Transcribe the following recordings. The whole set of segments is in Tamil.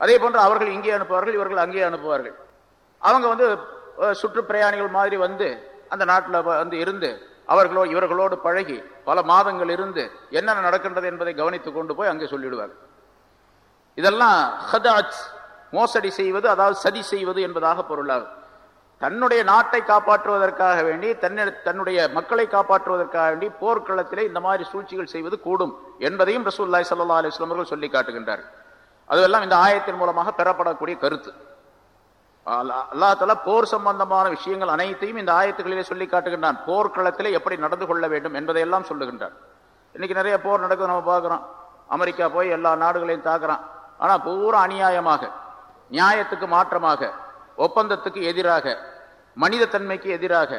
அதே போன்று அவர்கள் இங்கே அனுப்புவார்கள் இவர்கள் அங்கே அனுப்புவார்கள். அவங்க வந்து சுற்றுப்பிரயாணிகள் மாதிரி வந்து அந்த நாட்டில் வந்து இருந்து அவர்களோ இவர்களோடு பழகி பல மாதங்கள் இருந்து என்னென்ன நடக்கின்றது என்பதை கவனித்து கொண்டு போய் அங்கே சொல்லிடுவார் இதெல்லாம் ஹதாஜ் மோசடி செய்வது அதாவது சதி செய்வது என்பதாக பொருளாகும். தன்னுடைய நாட்டை காப்பாற்றுவதற்காக வேண்டி தன்னை தன்னுடைய மக்களை காப்பாற்றுவதற்காக வேண்டி போர்க்களத்திலே இந்த மாதிரி சூழ்ச்சிகள் செய்வது கூடும் என்பதையும் ரசூல்லாய் சல்லா அலிஸ்லாம் அவர்கள் சொல்லி காட்டுகின்றார் அதுவெல்லாம் இந்த ஆயத்தின் மூலமாக பெறப்படக்கூடிய கருத்து. அல்லா போர் சம்பந்தமான விஷயங்கள் அனைத்தையும் இந்த ஆயத்துகளிலே சொல்லி காட்டுகின்றான். போர்க்களத்திலே எப்படி நடந்து கொள்ள வேண்டும் என்பதையெல்லாம் சொல்லுகின்றான். இன்னைக்கு நிறைய போர் நடக்குது நம்ம பார்க்குறோம். அமெரிக்கா போய் எல்லா நாடுகளையும் தாக்குறான். ஆனால் பூரா அநியாயமாக நியாயத்துக்கு மாற்றமாக ஒப்பந்தத்துக்கு எதிராக மனித தன்மைக்கு எதிராக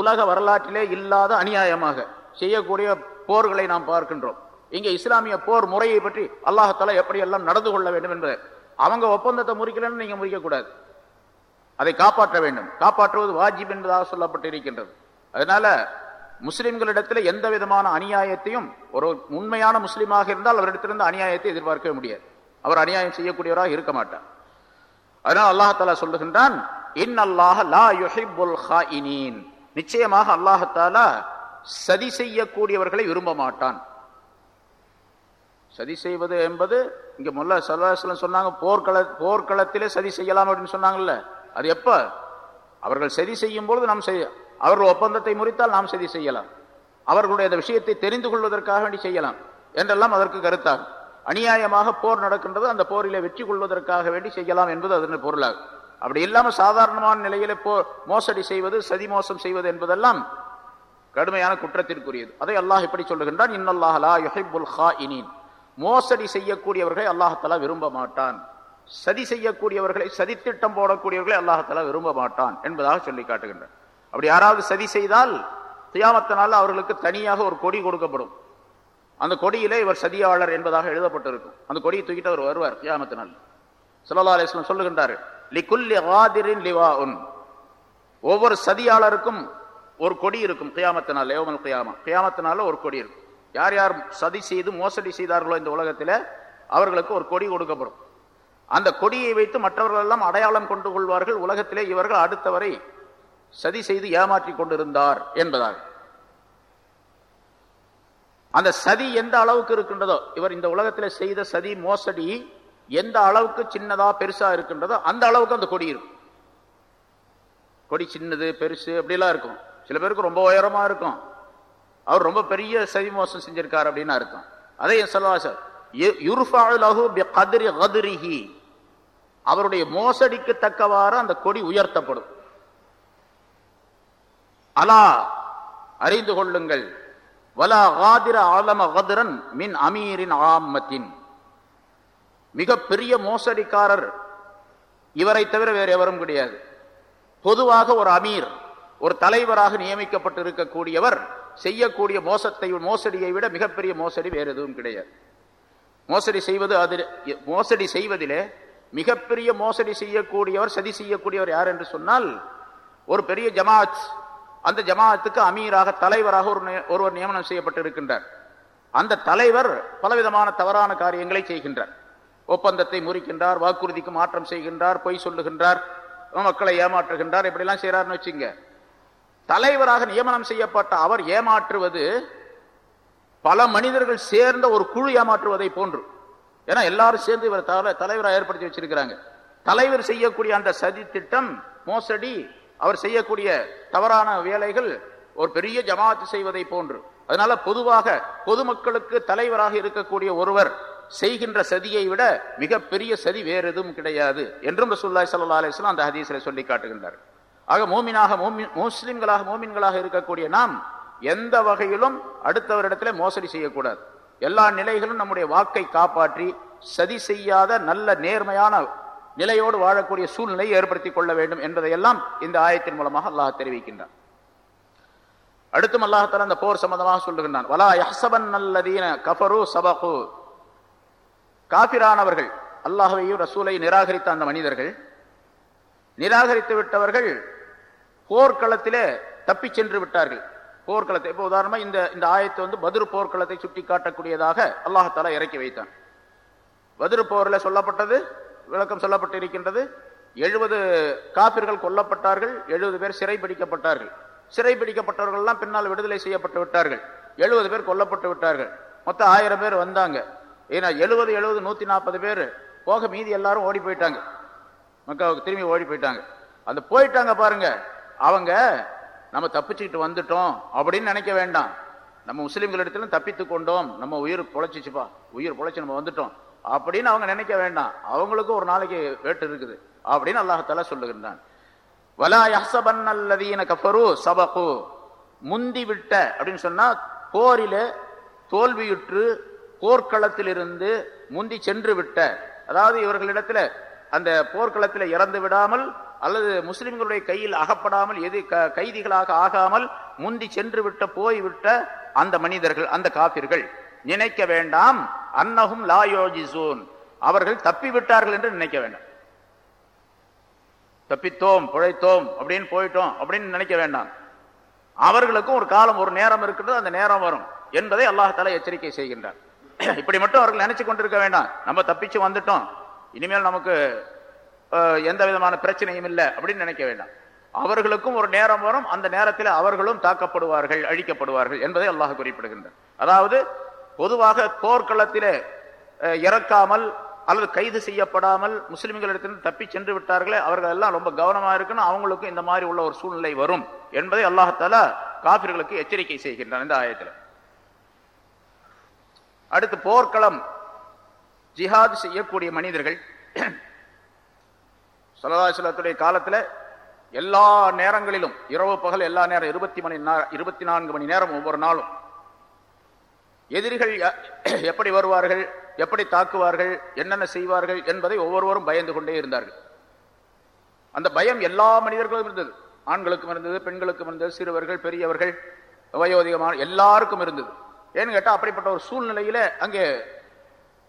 உலக வரலாற்றிலே இல்லாத அநியாயமாக செய்யக்கூடிய போர்களை நாம் பார்க்கின்றோம். இங்கே இஸ்லாமிய போர் முறையை பற்றி அல்லாஹால எப்படியெல்லாம் நடந்து கொள்ள வேண்டும் என்பதை. அவங்க ஒப்பந்தத்தை முறிக்கலன்னு நீங்கள் முறிக்கக்கூடாது. அதை காப்பாற்ற வேண்டும். காப்பாற்றுவது வாஜிப் என்பதாக சொல்லப்பட்டிருக்கின்றது. அதனால முஸ்லிம்களிடத்தில் எந்த விதமான அநியாயத்தையும் ஒரு உண்மையான முஸ்லீமாக இருந்தால் அவரிடத்திலிருந்து அநியாயத்தை எதிர்பார்க்கவே முடியாது. அவர் அநியாயம் செய்யக்கூடியவராக இருக்க மாட்டார். அதனால் அல்லாஹாலா சொல்லுகின்றான் இன் அல்லாஹ் லா யுஹிப்புல் நிச்சயமாக அல்லாஹாலா சதி செய்யக்கூடியவர்களை விரும்ப மாட்டான். சதி செய்வது என்பது இங்க முல்ல சல்லாஹலம் சொன்னாங்க போர்க்கள போர்க்களத்திலே சதி செய்யலாம் அப்படின்னு சொன்னாங்கல்ல. அது எப்ப? அவர்கள் சதி செய்யும் பொழுது நாம் செய்ய அவர்கள் ஒப்பந்தத்தை முறித்தால் நாம் சதி செய்யலாம். அவர்களுடைய அந்த விஷயத்தை தெரிந்து கொள்வதற்காக வேண்டி செய்யலாம். என்றெல்லாம் அதற்கு கருத்தாகும் அநியாயமாக போர் நடக்கின்றது அந்த போரிலே வெற்றி கொள்வதற்காக வேண்டி செய்யலாம் என்பது அதன் பொருளாகும் அப்படி இல்லாமல் சாதாரணமான நிலையிலே போ மோசடி செய்வது சதி மோசம் செய்வது என்பதெல்லாம் கடுமையான குற்றத்திற்குரியது. அதை அல்லாஹ் எப்படி சொல்லுகின்றான் இன்னல்லாஹ் லா ஹா இனின் மோசடி செய்யக்கூடியவர்களை அல்லாஹத்தலா விரும்ப மாட்டான். சதி செய்யக்கூடியவர்களை சதித்திட்டம் போடக்கூடியவர்களை அல்லாஹத்தலா விரும்ப மாட்டான் என்பதாக சொல்லி காட்டுகின்றார். அப்படி யாராவது சதி செய்தால் தியாமத்தினால அவர்களுக்கு தனியாக ஒரு கொடி கொடுக்கப்படும். அந்த கொடியிலே இவர் சதியாளர் என்பதாக எழுதப்பட்டிருக்கும். அந்த கொடியை தூக்கிட்டு அவர் வருவார் கியாமத்தினால் சல்லா அலிஸ்லாம் சொல்லுகின்றார் லிகுல்லி ஆதிரின் லிவா உன் ஒவ்வொரு சதியாளருக்கும் ஒரு கொடி இருக்கும் கியாமத்தினால் ஏவமல் கியாமா. கியாமத்தினால ஒரு கொடி இருக்கும். யார் யார் சதி செய்து மோசடி செய்தார்களோ இந்த உலகத்தில் அவர்களுக்கு ஒரு கொடி கொடுக்கப்படும். அந்த கொடியை வைத்து மற்றவர்கள் எல்லாம் அடையாளம் கொண்டு கொள்வார்கள். உலகத்திலே இவர்கள் அடுத்தவரை சதி செய்து ஏமாற்றி கொண்டிருந்தார் என்பதாக. அந்த சதி எந்த அளவுக்கு இருக்கின்றதோ இவர் இந்த உலகத்தில் செய்த சதி மோசடி எந்த அளவுக்கு சின்னதா பெருசா இருக்கின்றதோ அந்த அளவுக்கு அந்த கொடி இருக்கும். கொடி சின்னது பெருசு அப்படிலாம் இருக்கும். சில பேருக்கு ரொம்ப உயரமா இருக்கும். அவர் ரொம்ப பெரிய சதி மோசம் செஞ்சிருக்கார் அப்படின்னு அர்த்தம். அதே சொல்லவா சார் அவருடைய மோசடிக்கு தக்கவாறு அந்த கொடி உயர்த்தப்படும். அலா அறிந்து கொள்ளுங்கள். வலா காதிர ஆலம கதிரன் மின் அமீரின் ஆமத்தின். மிக பெரிய மோசடிக்காரர். இவரை தவிர வேறு எவரும் கிடையாது. பொதுவாக ஒரு அமீர் ஒரு தலைவராக நியமிக்கப்பட்டு இருக்கக்கூடியவர் செய்யக்கூடிய மோசத்தை மோசடியை விட மிகப்பெரிய மோசடி வேறு எதுவும் கிடையாது. மோசடி செய்வது அதில் மோசடி செய்வதிலே மிகப்பெரிய மோசடி செய்யக்கூடியவர் சதி செய்யக்கூடியவர் யார் என்று சொன்னால் ஒரு பெரிய ஜமாத் அந்த ஜமாத்துக்கு அமீராக தலைவராக ஒரு ஒருவர் நியமனம் செய்யப்பட்டு இருக்கின்றார் அந்த தலைவர் பலவிதமான தவறான காரியங்களை செய்கின்றார். ஒப்பந்தத்தை முறிக்கின்றார் வாக்குறுதிக்கு மாற்றம் செய்கின்றார் பொய் சொல்லுகின்றார் மக்களை ஏமாற்றுகின்றார் இப்படிலாம் செய்கிறார்னு வச்சுங்க. தலைவராக நியமனம் செய்யப்பட்ட அவர் ஏமாற்றுவது பல மனிதர்கள் சேர்ந்த ஒரு குழு ஏமாற்றுவதை போன்று. ஏன்னா எல்லாரும் சேர்ந்து இவர் தலைவராக ஏற்படுத்தி வச்சிருக்கிறாங்க. தலைவர் செய்யக்கூடிய அந்த சதி திட்டம் மோசடி அவர் செய்யக்கூடிய தவறான வேலைகள் ஒரு பெரிய ஜமாத்து செய்வதை போன்று. அதனால பொதுவாக பொதுமக்களுக்கு தலைவராக இருக்கக்கூடிய ஒருவர் செய்கின்ற சதியை விட மிகப்பெரிய சதி வேறு எதுவும் கிடையாது என்றும் ரசூல்லாய் சல்லா அலிஸ்லாம் அந்த ஹதீஸில் சொல்லி காட்டுகின்றார். ஆக மோமினாக முஸ்லிம்களாக மோமின்களாக இருக்கக்கூடிய நாம் எந்த வகையிலும் அடுத்தவரிடத்துல மோசடி செய்யக்கூடாது. எல்லா நிலைகளும் நம்முடைய வாக்கை காப்பாற்றி சதி செய்யாத நல்ல நேர்மையான நிலையோடு வாழக்கூடிய சூழ்நிலை ஏற்படுத்தி கொள்ள வேண்டும் என்பதையெல்லாம் இந்த ஆயத்தின் மூலமாக அல்லாஹ் தெரிவிக்கின்றான். அடுத்தும் அல்லாஹால அந்த போர் சம்பந்தமாக சொல்லுகின்றான். வலா யஹ்சபன் நல்லதீன கஃபரு சபகு. காபிரானவர்கள் அல்லாஹையும் ரசூலை நிராகரித்த அந்த மனிதர்கள் நிராகரித்து விட்டவர்கள் போர்க்களத்திலே தப்பி சென்று விட்டார்கள். போர்க்களத்தை இப்போ உதாரணமா இந்த இந்த ஆயத்தை வந்து பதிரு போர்க்களத்தை சுட்டி காட்டக்கூடியதாக அல்லாஹாலா இறக்கி வைத்தான். பதிரு போரில் சொல்லப்பட்டது விளக்கம் சொல்லப்பட்டிருக்கின்றது. எழுபது காப்பிர்கள் கொல்லப்பட்டார்கள் எழுபது பேர் சிறை பிடிக்கப்பட்டார்கள் சிறை பிடிக்கப்பட்டவர்கள்லாம் பின்னால் விடுதலை செய்யப்பட்டு விட்டார்கள். எழுபது பேர் கொல்லப்பட்டு விட்டார்கள். மொத்தம் ஆயிரம் பேர் வந்தாங்க. ஏன்னா எழுபது எழுபது நூற்றி நாற்பது பேர் போக மீதி எல்லாரும் ஓடி போயிட்டாங்க. மக்காவுக்கு திரும்பி ஓடி போயிட்டாங்க. அந்த போயிட்டாங்க பாருங்க. அவங்க நம்ம தப்பிச்சுக்கிட்டு வந்துட்டோம் அப்படின்னு நினைக்க வேண்டாம். நம்ம முஸ்லீம்களிடத்திலும் தப்பித்து கொண்டோம். நம்ம உயிர் பொழைச்சிச்சுப்பா. உயிர் பொழைச்சி நம்ம வந்துட்டோம். அப்படின்னு அவங்க நினைக்க வேண்டாம். அவங்களுக்கும் ஒரு நாளைக்கு வேட்டு இருக்குது அப்படின்னு அல்லாஹால சொல்லுகின்றான். வலா யஹ்சபன் அல்லதீன கஃபரு சபகு முந்தி விட்ட அப்படின்னு சொன்னா போரில தோல்வியுற்று போர்க்களத்திலிருந்து முந்தி சென்று விட்ட. அதாவது இவர்களிடத்துல அந்த போர்க்களத்தில் இறந்து விடாமல் அல்லது முஸ்லிம்களுடைய கையில் அகப்படாமல் எது க- கைதிகளாக ஆகாமல் முந்தி சென்று விட்ட போய்விட்ட அந்த மனிதர்கள் அந்த காப்பிர்கள் நினைக்க வேண்டாம். அன்னஹும் லாயோஜிசூன் அவர்கள் தப்பி விட்டார்கள் என்று நினைக்க வேண்டாம். தப்பித்தோம் பிழைத்தோம் அப்படின்னு போயிட்டோம் அப்படின்னு நினைக்க வேண்டாம். அவர்களுக்கும் ஒரு காலம் ஒரு நேரம் இருக்கின்றது அந்த நேரம் வரும் என்பதை அல்லாஹால எச்சரிக்கை செய்கின்றார் இப்படி மட்டும் அவர்கள் நினைச்சு கொண்டிருக்க வேண்டாம். நம்ம தப்பிச்சு வந்துட்டோம். இனிமேல் நமக்கு எந்த விதமான பிரச்சனையும் இல்லை அப்படின்னு நினைக்க வேண்டாம். அவர்களுக்கும் ஒரு நேரம் வரும் அந்த நேரத்தில் அவர்களும் தாக்கப்படுவார்கள் அழிக்கப்படுவார்கள் என்பதை அல்லாஹ் குறிப்பிடுகின்றார் அதாவது பொதுவாக போர்க்களத்திலே இறக்காமல் அல்லது கைது செய்யப்படாமல் முஸ்லிம்களிடத்திலிருந்து தப்பி சென்று விட்டார்களே அவர்கள் எல்லாம் ரொம்ப கவனமா இருக்கணும் அவங்களுக்கும் இந்த மாதிரி உள்ள ஒரு சூழ்நிலை வரும் என்பதை அல்லாஹால காபிர்களுக்கு எச்சரிக்கை செய்கின்றான் இந்த ஆயத்தில். அடுத்து போர்க்களம் ஜிஹாத் செய்யக்கூடிய மனிதர்கள் சலதாசலத்துடைய காலத்துல எல்லா நேரங்களிலும் இரவு பகல் எல்லா நேரம் இருபத்தி மணி நா- இருபத்தி நான்கு மணி நேரம் ஒவ்வொரு நாளும் எதிரிகள் எப்படி வருவார்கள் எப்படி தாக்குவார்கள் என்னென்ன செய்வார்கள் என்பதை ஒவ்வொருவரும் பயந்து கொண்டே இருந்தார்கள். அந்த பயம் எல்லா மனிதர்களும் இருந்தது. ஆண்களுக்கும் இருந்தது பெண்களுக்கும் இருந்தது சிறுவர்கள் பெரியவர்கள் வயோதிகமான எல்லாருக்கும் இருந்தது. ஏன்னு கேட்டா அப்படிப்பட்ட ஒரு சூழ்நிலையில அங்கே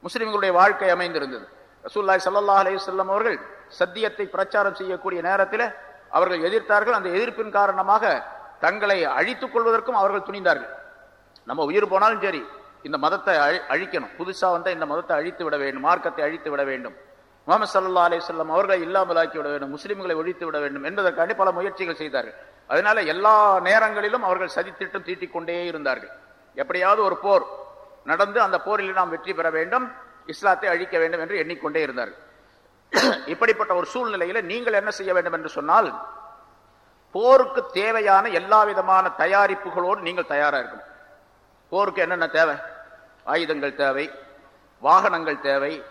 முஸ்லிம்களுடைய வாழ்க்கை அமைந்திருந்தது. ரசூல்லாய் ஸல்லல்லாஹு அலைஹி அவர்கள் சத்தியத்தை பிரச்சாரம் செய்யக்கூடிய நேரத்தில் அவர்கள் எதிர்த்தார்கள். அந்த எதிர்ப்பின் காரணமாக தங்களை அழித்துக் கொள்வதற்கும் அவர்கள் துணிந்தார்கள். நம்ம உயிர் போனாலும் சரி இந்த மதத்தை அழி- அழிக்கணும். புதுசா வந்தால் இந்த மதத்தை அழித்து விட வேண்டும் மார்க்கத்தை அழித்து விட வேண்டும். முகமது சல்லா அலிஸ்லாம் அவர்களை இல்லாமலாக்கி விட வேண்டும் முஸ்லீம்களை ஒழித்து விட வேண்டும் என்பதற்காண்டி பல முயற்சிகள் செய்தார்கள். அதனால எல்லா நேரங்களிலும் அவர்கள் சதித்திட்டம் தீட்டிக்கொண்டே இருந்தார்கள். எப்படியாவது ஒரு போர் நடந்து அந்த போரில் நாம் வெற்றி பெற வேண்டும் இஸ்லாத்தை அழிக்க வேண்டும் என்று எண்ணிக்கொண்டே இருந்தார்கள். இப்படிப்பட்ட ஒரு சூழ்நிலையில நீங்கள் என்ன செய்ய வேண்டும் என்று சொன்னால் போருக்கு தேவையான எல்லா விதமான தயாரிப்புகளோடு நீங்கள் தயாரா இருக்கணும். போருக்கு என்னென்ன தேவை? ஆயுதங்கள் தேவை வாகனங்கள் தேவை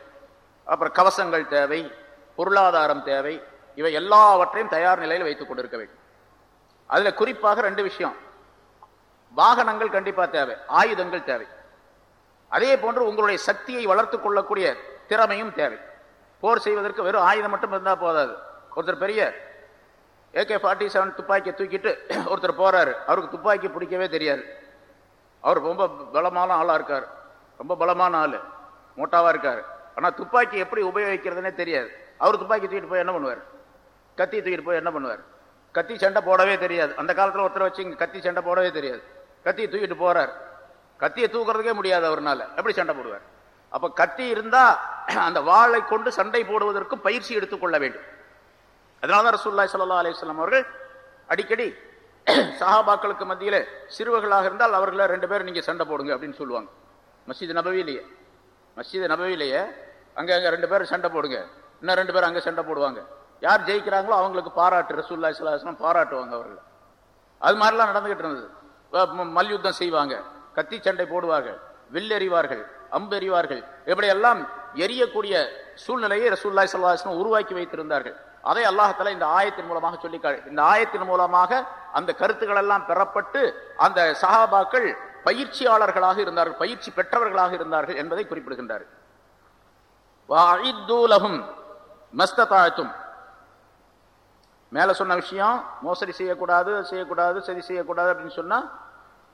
அப்புறம் கவசங்கள் தேவை பொருளாதாரம் தேவை இவை எல்லாவற்றையும் தயார் நிலையில் வைத்துக் கொண்டிருக்க வேண்டும். அதில் குறிப்பாக ரெண்டு விஷயம். வாகனங்கள் கண்டிப்பாக தேவை ஆயுதங்கள் தேவை. அதே போன்று உங்களுடைய சக்தியை வளர்த்துக் கொள்ளக்கூடிய திறமையும் தேவை. போர் செய்வதற்கு வெறும் ஆயுதம் மட்டும் இருந்தால் போதாது. ஒருத்தர் பெரிய ஏகே ஃபார்ட்டி செவன் துப்பாக்கியை தூக்கிட்டு ஒருத்தர் போகிறாரு அவருக்கு துப்பாக்கி பிடிக்கவே தெரியாது. அவர் ரொம்ப பலமான ஆளாக இருக்கார். ரொம்ப பலமான ஆள். மோட்டாவாக இருக்கார். ஆனால் துப்பாக்கி எப்படி உபயோகிக்கிறதுனே தெரியாது. அவர் துப்பாக்கி தூக்கிட்டு போய் என்ன பண்ணுவார்? கத்தி தூக்கிட்டு போய் என்ன பண்ணுவார்? கத்தி சண்டை போடவே தெரியாது. அந்த காலத்தில் ஒருத்தரை வச்சு இங்கே கத்தி சண்டை போடவே தெரியாது. கத்தியை தூக்கிட்டு போகிறார் கத்தியை தூக்குறதுக்கே முடியாது அவர்னால. எப்படி சண்டை போடுவார்? அப்ப கத்தி இருந்தா அந்த வாளை கொண்டு சண்டை போடுவதற்கும் பயிற்சி எடுத்துக்கொள்ள வேண்டும். அதனாலதான் ரசூல்லாய் சல்லா அலிஸ்லாம் அவர்கள் அடிக்கடி சஹாபாக்களுக்கு மத்தியில சிறுவர்களாக இருந்தால் அவர்களை ரெண்டு பேரும் நீங்க சண்டை போடுங்க அப்படின்னு சொல்லுவாங்க. மஸ்ஜித் நபவிலேயே மஸ்ஜித் நபவிலேயே அங்க அங்க ரெண்டு பேரும் சண்டை போடுங்க. இன்னும் ரெண்டு பேரும் அங்க சண்டை போடுவாங்க. யார் ஜெயிக்கிறாங்களோ அவங்களுக்கு பாராட்டு ரசூல்லாய் ஸல்லல்லாஹு பாராட்டுவாங்க அவர்கள். அது மாதிரிலாம் நடந்துகிட்டு இருந்தது. ம- மல்யுத்தம் செய்வாங்க. கத்தி சண்டை போடுவார்கள். வில்லெறிவார்கள். அம்பெறிவார்கள் அம்பு எறிவார்கள் இப்படியெல்லாம் எரியக்கூடிய சூழ்நிலையை ரசூல்லாய் ஸல்லல்லாஹு உருவாக்கி வைத்திருந்தார்கள். அதை அல்லாஹால இந்த ஆயத்தின் மூலமாக சொல்லி இந்த ஆயத்தின் மூலமாக அந்த கருத்துக்கள் எல்லாம் பெறப்பட்டு அந்த சஹாபாக்கள் பயிற்சியாளர்களாக இருந்தார்கள் பயிற்சி பெற்றவர்களாக இருந்தார்கள் என்பதை குறிப்பிடுகின்றார் வஅஇத்து மேல சொன்ன விஷயம் மோசடி செய்யக்கூடாது செய்யக்கூடாது சரி செய்யக்கூடாது அப்படின்னு சொன்னா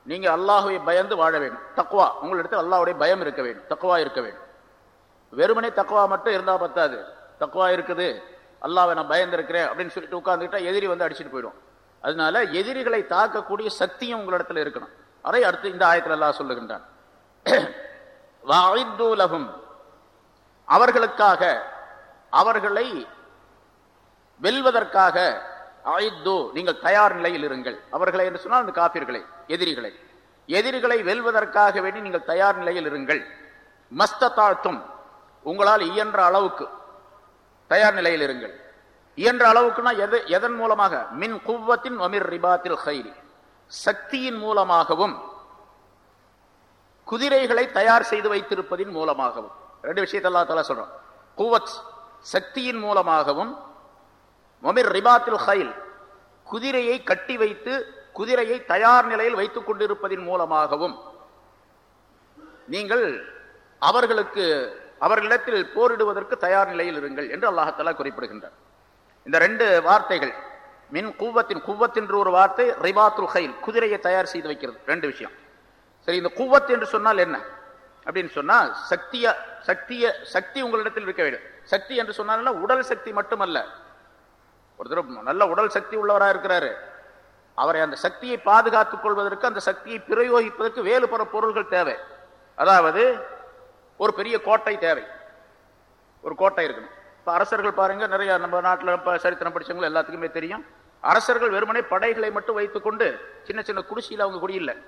நீங்க அல்லாஹுவை பயந்து வாழ வேண்டும். தக்குவா உங்களிடத்தில் அல்லாஹ்வுடைய பயம் இருக்க வேண்டும். தக்குவா இருக்க வேண்டும். வெறுமனே தக்குவா மட்டும் இருந்தா பத்தாது. தக்குவா இருக்குது. அல்லாவை நான் பயந்துருக்கிறேன் அப்படின்னு சொல்லிட்டு உட்கார்ந்துக்கிட்டா எதிரி வந்து அடிச்சிட்டு போயிடும். அதனால எதிரிகளை தாக்கக்கூடிய சக்தியும் உங்களிடத்தில் இருக்கணும். அதை அடுத்து இந்த ஆயத்தில் அல்லாஹ் சொல்லுகின்றான். அவர்களுக்காக அவர்களை வெல்வதற்காக அழைத்தோ நீங்கள் தயார் நிலையில் இருங்கள். அவர்களை என்று சொன்னால் அந்த காபிர்களை எதிரிகளை. எதிரிகளை வெல்வதற்காக வேண்டி நீங்கள் தயார் நிலையில் இருங்கள். மஸ்தத்தாழ்த்தும் உங்களால் இயன்ற அளவுக்கு தயார் நிலையில் இருங்கள். இயன்ற அளவுக்குன்னா எது எதன் மூலமாக? மின் குவத்தின் வமிர் ரிபாத்தில் ஹைரி சக்தியின் மூலமாகவும் குதிரைகளை தயார் செய்து வைத்திருப்பதின் மூலமாகவும். ரெண்டு விஷயத்தை அல்லா தலா சொல்றோம் குவத் சக்தியின் மூலமாகவும் மொமிர் ரிபாத்தில் ஹைல் குதிரையை கட்டி வைத்து குதிரையை தயார் நிலையில் வைத்துக் கொண்டிருப்பதின் மூலமாகவும் நீங்கள் அவர்களுக்கு அவர்களிடத்தில் போரிடுவதற்கு தயார் நிலையில் இருங்கள் என்று அல்லாஹத்தலா குறிப்பிடுகின்றார். இந்த ரெண்டு வார்த்தைகள் மின் குவத்தின் குவத் ஒரு வார்த்தை ரிபாத்துல் ஹைல் குதிரையை தயார் செய்து வைக்கிறது. ரெண்டு விஷயம். சரி இந்த குவத் என்று சொன்னால் என்ன? அப்படின்னு சொன்னா சக்திய சக்திய சக்தி உங்களிடத்தில் இருக்க வேண்டும். சக்தி என்று சொன்னால் உடல் சக்தி மட்டுமல்ல. ஒருத்தர் நல்ல உடல் சக்தி உள்ளவராக இருக்கிறாரு. அவரை அந்த சக்தியை பாதுகாத்துக் கொள்வதற்கு அந்த சக்தியை பிரயோகிப்பதற்கு வேறு பல பொருள்கள் தேவை. அதாவது ஒரு பெரிய கோட்டை தேவை. ஒரு கோட்டை இருக்கணும். இப்போ அரசர்கள் பாருங்க நிறைய நம்ம நாட்டில் இப்போ சரித்திரம் படித்தவங்க எல்லாத்துக்குமே தெரியும். அரசர்கள் வெறுமனே படைகளை மட்டும் வைத்துக்கொண்டு சின்ன சின்ன குடிசையில் அவங்க குடியில்லை.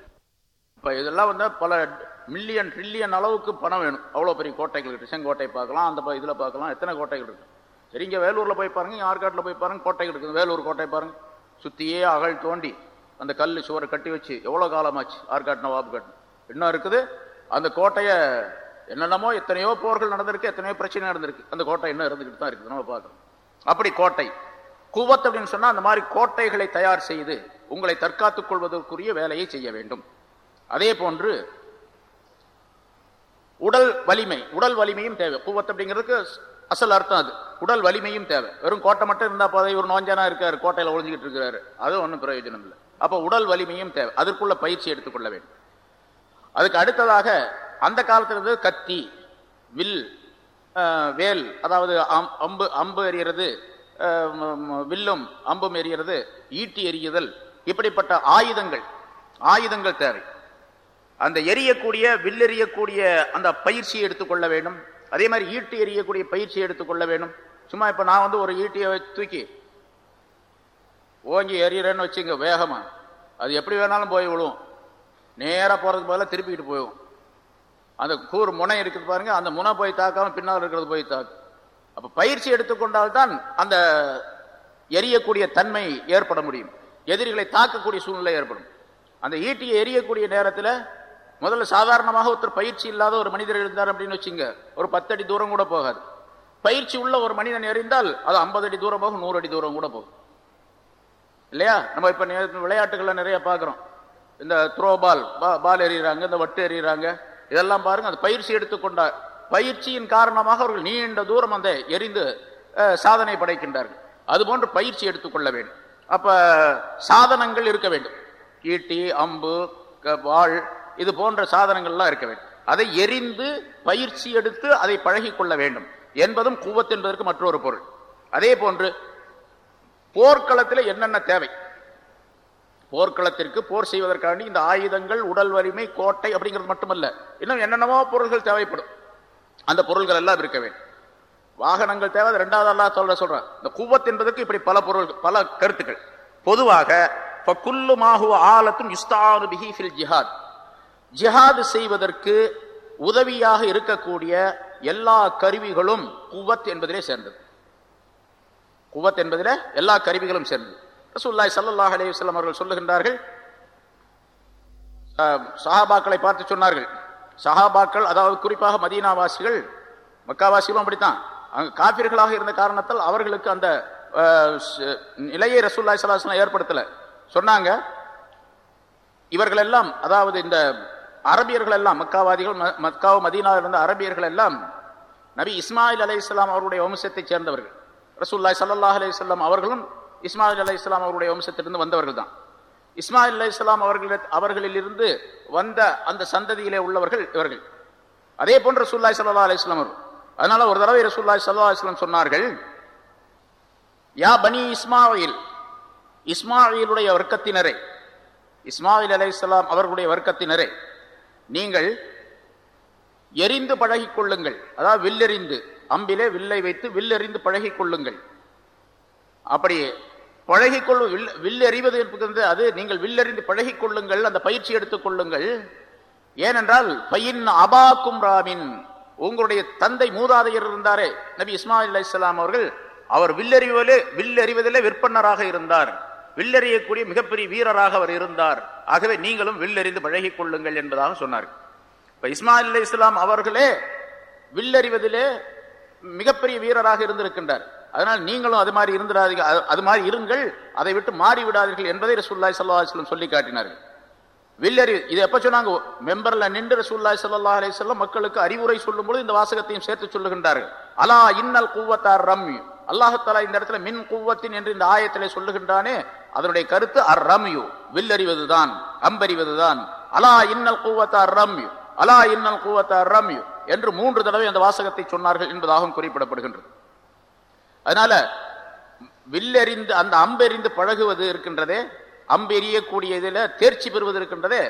இப்போ இதெல்லாம் வந்து பல மில்லியன் ட்ரில்லியன் அளவுக்கு பணம் வேணும். அவ்வளோ பெரிய கோட்டைகள் இருக்குது செங்கோட்டை பார்க்கலாம் அந்த ப- பார்க்கலாம் எத்தனை கோட்டைகள் இருக்குது சரி இங்க வேலூர்ல போய் பாருங்க ஆற்காட்டில் போய் பாருங்க கோட்டை இருக்குது வேலூர் கோட்டை பாருங்க. சுத்தியே அகழ் தோண்டி அந்த கல் சுவரை கட்டி வச்சு எவ்வளோ காலமாச்சு? ஆற்காட்டு நவாபு கட்டு இன்னும் இருக்குது? அந்த கோட்டையை என்னென்னமோ எத்தனையோ போர்கள் நடந்திருக்கு எத்தனையோ பிரச்சனை நடந்திருக்கு. அந்த கோட்டை இன்னும் இருந்துகிட்டு தான் இருக்குது? நம்ம பார்க்கணும். அப்படி கோட்டை. குவத் அப்படின்னு சொன்னால் அந்த மாதிரி கோட்டைகளை தயார் செய்து உங்களை தற்காத்துக் கொள்வதற்குரிய வேலையை செய்ய வேண்டும். அதே போன்று உடல் வலிமை உடல் வலிமையும் தேவை. குவத் அப்படிங்கிறதுக்கு அசல் அர்த்தம் அது. உடல் வலிமையும் தேவை. வெறும் கோட்டை மட்டும் இருந்தால் போதை ஒரு நோஞ்சானா இருக்காரு கோட்டையில் ஒழிஞ்சிக்கிட்டு இருக்கிறாரு அது ஒன்றும் பிரயோஜனம் இல்லை. அப்போ உடல் வலிமையும் தேவை. அதற்குள்ள பயிற்சி எடுத்துக்கொள்ள வேண்டும். அதுக்கு அடுத்ததாக அந்த காலத்திலிருந்து கத்தி வில் வேல் அதாவது அம்- அம்பு அம்பு எறிகிறது வில்லும் அம்பும் எறிகிறது ஈட்டி எறியுதல் இப்படிப்பட்ட ஆயுதங்கள் ஆயுதங்கள் தேவை. அந்த எரியக்கூடிய வில் எறியக்கூடிய அந்த பயிற்சியை எடுத்துக்கொள்ள வேண்டும். அதே மாதிரி ஈட்டி எறியக்கூடிய பயிற்சியை எடுத்துக்கொள்ள வேண்டும். சும்மா இப்போ நான் வந்து ஒரு ஈட்டியை தூக்கி ஓங்கி எறிகிறேன்னு வச்சுங்க வேகமாக அது எப்படி வேணாலும் போய் விழுவும். நேராக போகிறதுக்கு பதிலாக திருப்பிக்கிட்டு போயிடும். அந்த கூர் முனை இருக்குது பாருங்கள் அந்த முனை போய் தாக்காமல் பின்னால் இருக்கிறது போய் தாக்கு. அப்போ பயிற்சி எடுத்துக்கொண்டால்தான் அந்த எரியக்கூடிய தன்மை ஏற்பட முடியும். எதிரிகளை தாக்கக்கூடிய சூழ்நிலை ஏற்படும். அந்த ஈட்டியை எரியக்கூடிய நேரத்தில் முதல்ல சாதாரணமாக ஒருத்தர் பயிற்சி இல்லாத ஒரு மனிதர் இருந்தார் அப்படின்னு வச்சுங்க. ஒரு பத்து அடி தூரம் கூட போகாது. பயிற்சி உள்ள ஒரு மனிதன் எறிந்தால் அது ஐம்பது அடி தூரம் போகும் நூறு அடி தூரம் கூட போகும். இல்லையா? நம்ம இப்ப நே- விளையாட்டுகள்ல நிறைய பார்க்குறோம் இந்த த்ரோ பால் பால் எறிகிறாங்க இந்த வட்டு எறிகிறாங்க. இதெல்லாம் பாருங்க அது பயிற்சி எடுத்துக்கொண்ட பயிற்சியின் காரணமாக அவர்கள் நீண்ட தூரம் அந்த எரிந்து சாதனை படைக்கின்றார்கள். அதுபோன்று பயிற்சி எடுத்துக்கொள்ள வேண்டும். அப்ப சாதனங்கள் இருக்க வேண்டும். ஈட்டி அம்பு க- வாள் இது போன்ற சாதனங்கள்லாம் இருக்க வேண்டும். அதை எரிந்து பயிற்சி எடுத்து அதை பழகி கொள்ள வேண்டும் என்பதும் கூவத்து என்பதற்கு மற்றொரு பொருள். அதே போன்று போர்க்களத்தில் என்னென்ன தேவை? போர்க்களத்திற்கு போர் செய்வதற்காண்டி இந்த ஆயுதங்கள் உடல் வலிமை கோட்டை அப்படிங்கிறது மட்டுமல்ல இன்னும் என்னென்னவோ பொருள்கள் தேவைப்படும். அந்த பொருள்கள் எல்லாம் இருக்க வேண்டும். வாகனங்கள் தேவை ரெண்டாவது அல்லா சொல்ற சொல்றேன். இந்த கூவத் என்பதற்கு இப்படி பல பொருள் பல கருத்துக்கள். பொதுவாக ஆலத்தும் யுஸ்தானு பிஹி ஃபில் ஜிஹாத். ஜிஹாது செய்வதற்கு உதவியாக இருக்கக்கூடிய எல்லா கருவிகளும் குவத் என்பதிலே சேர்ந்தது. குவத் என்பதிலே எல்லா கருவிகளும் சேர்ந்தது. ரசூல்லாய் சல்லாஹ் அலைஹி வஸல்லம் அவர்கள் சொல்லுகின்றார்கள் அஹ், சஹாபாக்களை பார்த்து சொன்னார்கள் சஹாபாக்கள் அதாவது குறிப்பாக மதீனாவாசிகள் மக்காவாசிகளும் அப்படித்தான் அங்க காபிர்களாக இருந்த காரணத்தால் அவர்களுக்கு அந்த அஹ், நிலையை ரசூல்லாய் ஸல்லல்லாஹு ஏற்படுத்தலை ஏற்படுத்தல. சொன்னாங்க இவர்களெல்லாம் அதாவது இந்த அரபியர்கள் எல்லாம் மக்காவாதிகள் ம- மக்காவ மதீனாவில் இருந்த அரபியர்கள் எல்லாம் நபி இஸ்மாயில் அலைஹிஸ்ஸலாம் அவருடைய வம்சத்தைச் சேர்ந்தவர்கள். ரசூல்லாய் சல்லாஹ் அலி இஸ்லாம் அவர்களும் இஸ்மாயில் அலைஹிஸ்ஸலாம் அவருடைய வம்சத்திலிருந்து வந்தவர்கள் தான். இஸ்மாயில் அவர்களு அவர்களில் அவர்களிலிருந்து வந்த அந்த சந்ததியிலே உள்ளவர்கள் இவர்கள். அதே போன்று ரசூல்லாய் சல்லா அலி இஸ்லாம் அவர்கள். அதனால ஒரு தடவை ரசூல்லாய் சல்லா அலைஹி சொன்னார்கள் யா பனி இஸ்மாயில் இஸ்மாயிலுடைய வர்க்கத்தினரே இஸ்மாயில் அலைஹிஸ்ஸலாம் அவர்களுடைய வர்க்கத்தினரே நீங்கள் எரிந்து பழகிக் கொள்ளுங்கள் அதாவது வில்லெறிந்து. அம்பிலே வில்லை வைத்து வில்லெறிந்து பழகிக் கொள்ளுங்கள் அப்படி பழகிக் வில் வில்லறிவது என்பது அது நீங்கள் வில்லெறிந்து பழகிக் கொள்ளுங்கள் அந்த பயிற்சி எடுத்துக் கொள்ளுங்கள். ஏனென்றால் பையின் அபாக்கும் ராமின் உங்களுடைய தந்தை மூதாதையர் இருந்தாரே நபி இஸ்மாயில் அலி அவர்கள் அவர் வில்லறிவதிலே வில்லறிவதிலே விற்பனராக இருந்தார். வில்லறியக்கூடிய மிகப்பெரிய வீரராக அவர் இருந்தார். ஆகவே நீங்களும் வில்லறிந்து பழகிக் கொள்ளுங்கள் என்பதாக சொன்னார். இப்ப இஸ்மாயில் அலி இஸ்லாம் அவர்களே வில்லறிவதிலே மிகப்பெரிய வீரராக இருந்திருக்கின்றார். அதனால் நீங்களும் அது மாதிரி இருந்துடாதீர்கள் அது- அது மாதிரி இருங்கள் அதை விட்டு மாறி விடாதீர்கள் என்பதை ரசூல்லாய் சல்லா அலிஸ்லம் சொல்லி காட்டினார்கள் வில்லறி இது எப்ப சொன்னாங்க? மெம்பர்ல நின்று ரசூல்லாய் சல்லா அலைஹி மக்களுக்கு அறிவுரை சொல்லும்போது இந்த வாசகத்தையும் சேர்த்து சொல்லுகின்றார்கள். அலா இன்னல் கூவத்தார் ரம்யம் அல்லாஹ் இந்த இடத்துல மின் குவத்தின் என்று இந்த ஆயத்திலே சொல்லுகின்றானே அதனுடைய கருத்து அர் ரம்யு வில்லறிவதுதான் அம்பறிவதுதான். அலா இன்னல் கூவத்தார் ரம்யு அலா இன்னல் கூவத்தார் ரம்யு என்று மூன்று தடவை அந்த வாசகத்தை சொன்னார்கள் என்பதாகவும் குறிப்பிடப்படுகின்றது. அதனால வில்லெறிந்து அந்த அம்பெறிந்து பழகுவது இருக்கின்றதே அம்பெறியக்கூடிய இதில் தேர்ச்சி பெறுவது இருக்கின்றதே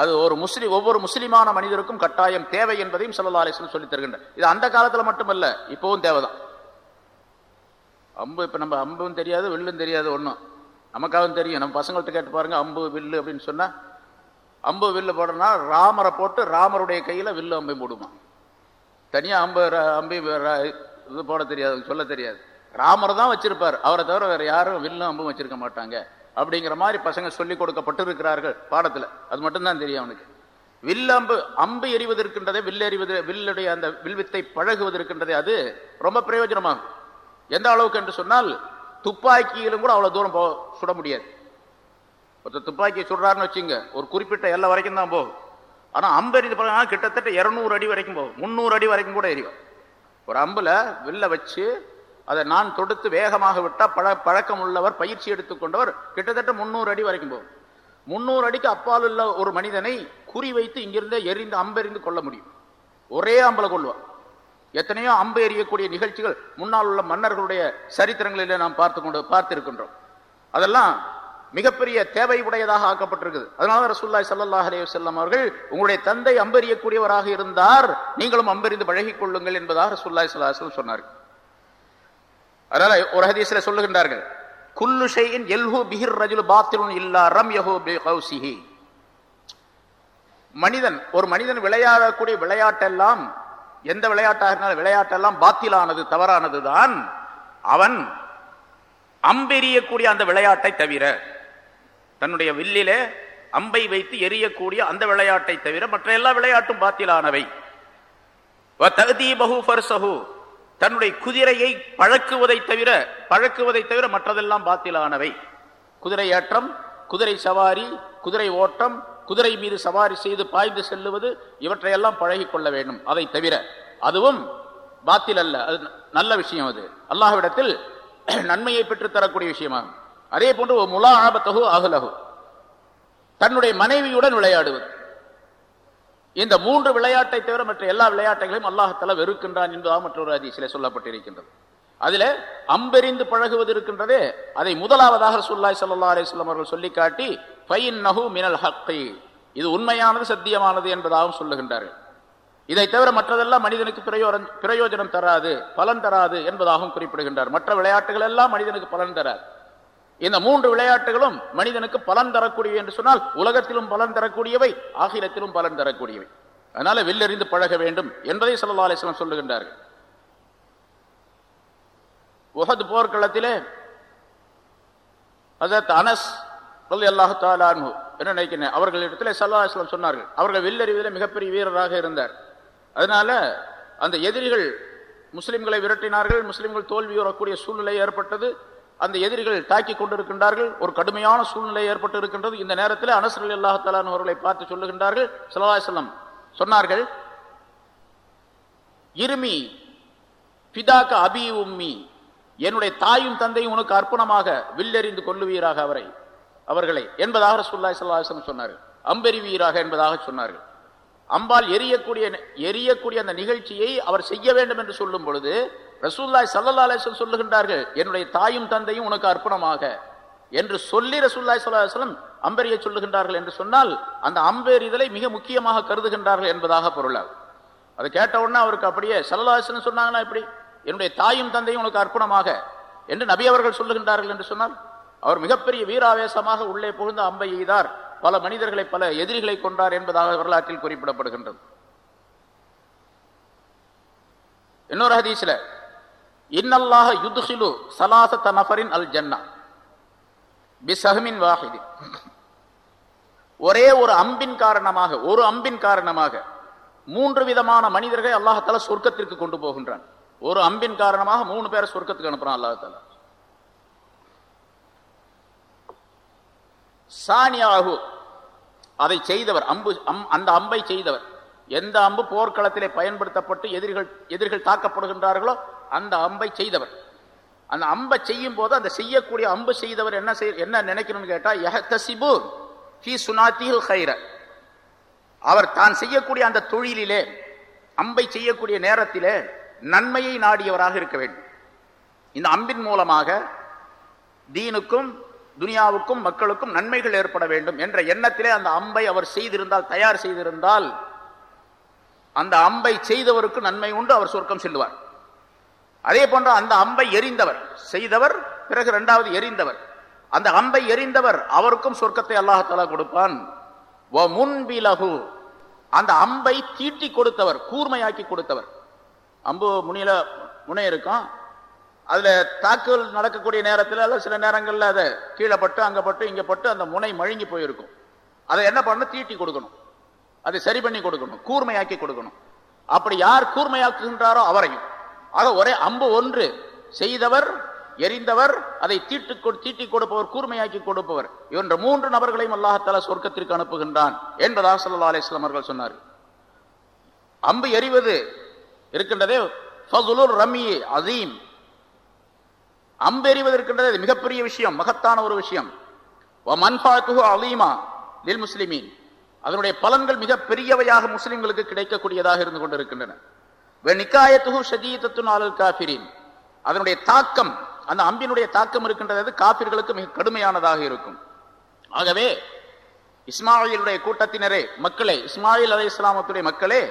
அது ஒரு முஸ்லிம் ஒவ்வொரு முஸ்லிமான மனிதருக்கும் கட்டாயம் தேவை என்பதையும் சல்லா அலிஸ்லம் சொல்லி இது அந்த காலத்துல மட்டுமல்ல இப்பவும் தேவைதான். அம்பு இப்போ நம்ம அம்பும் தெரியாது வில்லும் தெரியாது ஒண்ணும். நமக்காகவும் தெரியும். நம்ம பசங்கள்ட்ட கேட்டு பாருங்க அம்பு வில்லு அப்படின்னு சொன்னால் அம்பு வில்லு போடணும்னா ராமரை போட்டு ராமருடைய கையில் வில்லு அம்பை போடுமா? தனியாக அம்பு அம்பி இது போட தெரியாது சொல்ல தெரியாது. ராமர் தான் வச்சிருப்பார். அவரை தவிர வேறு யாரும் வில்லும் அம்பும் வச்சிருக்க மாட்டாங்க. அப்படிங்கிற மாதிரி பசங்க சொல்லி கொடுக்கப்பட்டிருக்கிறார்கள் பாடத்தில். அது மட்டும்தான் தெரியும் அவனுக்கு. வில்லம்பு அம்பு அம்பு எறிவது வில் எறிவது வில்லுடைய அந்த வில்வித்தை பழகுவதற்கின்றதே அது ரொம்ப பிரயோஜனமாகும். எந்த அளவுக்கு என்று சொன்னால் துப்பாக்கியிலும் கூட அவ்வளோ தூரம் போ சுட முடியாது. ஒருத்தர் துப்பாக்கி சுடுறாருன்னு வச்சுங்க ஒரு குறிப்பிட்ட எல்லை வரைக்கும் தான் போகும். ஆனால் அம்பெறிந்து பழகினா கிட்டத்தட்ட இரநூறு அடி வரைக்கும் போகும். முந்நூறு அடி வரைக்கும் கூட எரியும். ஒரு அம்பில் வில்ல வச்சு அதை நான் தொடுத்து வேகமாக விட்டால் பழ பழக்கம் உள்ளவர் பயிற்சி எடுத்துக்கொண்டவர் கிட்டத்தட்ட முந்நூறு அடி வரைக்கும் போகும். முந்நூறு அடிக்கு அப்பால் உள்ள ஒரு மனிதனை குறி வைத்து இங்கிருந்தே எரிந்து அம்பெறிந்து கொள்ள முடியும். ஒரே அம்பலை கொள்வான் எத்தனையோ அம்பு எறியக்கூடிய நிகழ்ச்சிகள் முன்னால் உள்ள மன்னர்களுடைய சரித்திரங்களிலே நாம் பார்த்து கொண்டு பார்த்திருக்கின்றோம். அதெல்லாம் மிகப்பெரிய தேவை உடையதாக ஆக்கப்பட்டிருக்குது. அதனால ரசூல்லாய் சல்லாஹ் அலே வஸல்லம் அவர்கள் உங்களுடைய தந்தை அம்பெறியக்கூடியவராக இருந்தார் நீங்களும் அம்பெறிந்து பழகிக் கொள்ளுங்கள் என்பதாக ரசூல்லாய் சல்லாஹ் அலைஹி சொன்னார்கள். அதனால ஒரு ஹதீஸ்ல சொல்லுகின்றார்கள் குல்லு ஷைஇன் எல்ஹு பிஹிர் ரஜுல் பாத்திலுன் இல்லா ரம் யஹோ மனிதன் ஒரு மனிதன் விளையாடக்கூடிய விளையாட்டெல்லாம் எந்த விளையாட்டாக இருந்தாலும் விளையாட்டெல்லாம் பாத்திலானது தவறானதுதான். அவன் அம்பெறியக்கூடிய அந்த விளையாட்டை தவிர தன்னுடைய வில்லிலே அம்பை வைத்து எரியக்கூடிய அந்த விளையாட்டை தவிர மற்ற எல்லா விளையாட்டும் பாத்திலானவை. வததீபஹு ஃபர்ஸஹு. தன்னுடைய குதிரையை பழக்குவதை தவிர பழக்குவதை தவிர மற்றதெல்லாம் பாத்திலானவை. குதிரை ஏற்றம் குதிரை சவாரி குதிரை ஓட்டம் குதிரை மீது சவாரி செய்து பாய்ந்து செல்லுவது இவற்றையெல்லாம் பழகி கொள்ள வேண்டும். அதை தவிர அதுவும் பாத்தில் அல்ல. அது நல்ல விஷயம் அது. அல்லாஹ்விடத்தில் நன்மையை பெற்றுத் தரக்கூடிய விஷயமாகும். அதே போன்று முலா ஆபத்தகு அகுலகு தன்னுடைய மனைவியுடன் விளையாடுவது. இந்த மூன்று விளையாட்டை தவிர மற்ற எல்லா விளையாட்டுகளையும் அல்லாஹத்தலா வெறுக்கின்றான் என்பதாக மற்றொரு அதிசயில சொல்லப்பட்டிருக்கின்றது. அதுல அம்பெறிந்து பழகுவது இருக்கின்றதே அதை முதலாவதாக சொல்லாய் சல்லா அலிஸ்லாம் அவர்கள் சொல்லி காட்டி ஃபைன்னஹு மினல் ஹக்கை. இது உண்மையானது சத்தியமானது என்பதாகவும் சொல்லுகின்றார்கள். இதை தவிர மற்றதெல்லாம் மனிதனுக்கு பிரயோஜனம் பிரயோஜனம் தராது பலன் தராது என்பதாகவும் குறிப்பிடுகின்றார். மற்ற விளையாட்டுகள் எல்லாம் மனிதனுக்கு பலன் தராது. இந்த மூன்று விளையாட்டுகளும் மனிதனுக்கு பலன் தரக்கூடியவை என்று சொன்னால் உலகத்திலும் பலன் தரக்கூடியவை ஆகிலத்திலும் பலன் தரக்கூடியவை. அதனால வில்லறிந்து பழக வேண்டும் என்பதை ஸல்லல்லாஹு அலைஹி சொல்லுகின்றார்கள். உஹது போர்க்களத்திலே ஹஜரத் அனஸ் ரலியல்லாஹு என்ன நினைக்கிறேன் அவர்களிடத்தில் ஸல்லல்லாஹு சொன்னார்கள். அவர்கள் வில்லறிவதில் மிகப்பெரிய வீரராக இருந்தார். அதனால அந்த எதிரிகள் முஸ்லிம்களை விரட்டினார்கள் முஸ்லிம்கள் தோல்வி உறக்கூடிய சூழ்நிலை ஏற்பட்டது. அந்த எதிரிகள் தாக்கி கொண்டிருக்கின்றார்கள். ஒரு கடுமையான சூழ்நிலை ஏற்பட்டு இருக்கின்றது இந்த நேரத்தில் அனஸ் ரலியல்லாஹு அவர்களை பார்த்து சொல்லுகின்றார்கள். ஸல்லல்லாஹு சொன்னார்கள் இருமி பிதாக்க அபி உம்மி. என்னுடைய தாயும் தந்தையும் உனக்கு அர்ப்பணமாக வில்லெறிந்து கொள்ளுவீராக அவரை. அவர்களை என்பதாக ரசூல்லாய் ஸல்லல்லாஹு சொன்னார் சொன்னார்கள். அம்பெறிவீராக என்பதாக சொன்னார்கள். அம்பால் எரியக்கூடிய எரியக்கூடிய அந்த நிகழ்ச்சியை அவர் செய்ய வேண்டும் என்று சொல்லும் பொழுது ரசூல்லாய் சல்லல்லா அலிஸ்லம் சொல்லுகின்றார்கள் என்னுடைய தாயும் தந்தையும் உனக்கு அர்ப்பணமாக என்று சொல்லி ரசூல்லாய் சல்லா அலிஸ்லம் சொல்லுகின்றார்கள் என்று சொன்னால் அந்த அம்பெறிதலை மிக முக்கியமாக கருதுகின்றார்கள் என்பதாக பொருளாகும். அதை கேட்ட உடனே அவருக்கு அப்படியே சல்லல்லாஹு சொன்னாங்கன்னா இப்படி? என்னுடைய தாயும் தந்தையும் உனக்கு அர்ப்பணமாக என்று நபி அவர்கள் சொல்லுகின்றார்கள் என்று சொன்னால் அவர் மிகப்பெரிய வீராவேசமாக உள்ளே புகுந்த அம்பை எய்தார். பல மனிதர்களை பல எதிரிகளை கொண்டார் என்பதாக வரலாற்றில் குறிப்பிடப்படுகின்றது. இன்னொரு ஹதீஸ்ல இன்னல்லாஹ யுத்ஹிலு சலாசத்த தனபரின் அல் ஜன்னா பிசஹமின் வாஹிதி. ஒரே ஒரு அம்பின் காரணமாக ஒரு அம்பின் காரணமாக மூன்று விதமான மனிதர்களை அல்லாஹால சொர்க்கத்திற்கு கொண்டு போகின்றான். ஒரு அம்பின் காரணமாக மூணு பேரை சொர்க்கத்துக்கு அனுப்புறான் அல்லாஹால சானியாகு அதை செய்தவர் அம்பு அம்- அந்த அம்பை செய்தவர். எந்த அம்பு போர்க்களத்திலே பயன்படுத்தப்பட்டு எதிரிகள் எதிரிகள் தாக்கப்படுகின்றார்களோ அந்த அம்பை செய்தவர். அந்த அம்பை செய்யும் போது அந்த செய்யக்கூடிய அம்பு செய்தவர் என்ன செய் என்ன நினைக்கணும்னு கேட்டா யஹ்தசிபு ஹி சுனாத்தியில் ஹைர அவர் தான் செய்யக்கூடிய அந்த தொழிலிலே அம்பை செய்யக்கூடிய நேரத்திலே நன்மையை நாடியவராக இருக்க வேண்டும். இந்த அம்பின் மூலமாக தீனுக்கும் துனியாவுக்கும் மக்களுக்கும் நன்மைகள் ஏற்பட வேண்டும் என்ற எண்ணத்திலே அந்த அம்பை அவர் செய்திருந்தால் தயார் செய்திருந்தால் அந்த அம்பை செய்தவருக்கு நன்மை உண்டு அவர் சொர்க்கம் செல்லுவார். அதே போன்ற அந்த அம்பை எரிந்தவர் செய்தவர் பிறகு இரண்டாவது எரிந்தவர். அந்த அம்பை எரிந்தவர் அவருக்கும் சொர்க்கத்தை அல்லாஹாலா கொடுப்பான். வ முன்பிலகு அந்த அம்பை தீட்டி கொடுத்தவர் கூர்மையாக்கி கொடுத்தவர். அம்பு முனியில முனை இருக்கும். அதுல தாக்குதல் நடக்கக்கூடிய நேரத்தில் அல்ல சில நேரங்களில் அதை கீழே பட்டு அங்கே பட்டு இங்கே பட்டு அந்த முனை மழுங்கி போயிருக்கும். அதை என்ன பண்ணணும்? தீட்டி கொடுக்கணும். அதை சரி பண்ணி கொடுக்கணும். கூர்மையாக்கி கொடுக்கணும். அப்படி யார் கூர்மையாக்குகின்றாரோ அவரையும். ஆக ஒரே அம்பு ஒன்று. செய்தவர் எரிந்தவர் அதை தீட்டு கொடு- தீட்டி கொடுப்பவர் கூர்மையாக்கி கொடுப்பவர். இவன்ற மூன்று நபர்களையும் அல்லாஹால சொர்க்கத்திற்கு அனுப்புகின்றான் என்பதாக சல்லா அலிஸ்லாம் அவர்கள் சொன்னார் அம்பு எறிவது இருக்கின்றதே ஃபதுலுர் ரமி இருக்கின்றது மிகப்பெரிய விஷயம் மகத்தான ஒரு விஷயம். அலீமா லில் முஸ்லிமீன். அதனுடைய பலன்கள் மிக பெரியவையாக முஸ்லிம்களுக்கு கிடைக்கக்கூடியதாக இருந்து கொண்டிருக்கின்றன. நிக்காயத்துஹு ஷதீதத்துன் அலல் காஃபிரின். அதனுடைய தாக்கம் அந்த அம்பினுடைய தாக்கம் இருக்கின்றது அது காபிர்களுக்கு மிக கடுமையானதாக இருக்கும். ஆகவே இஸ்மாயிலுடைய கூட்டத்தினரே மக்களே இஸ்மாயில் அலை இஸ்லாமத்துடைய மக்களே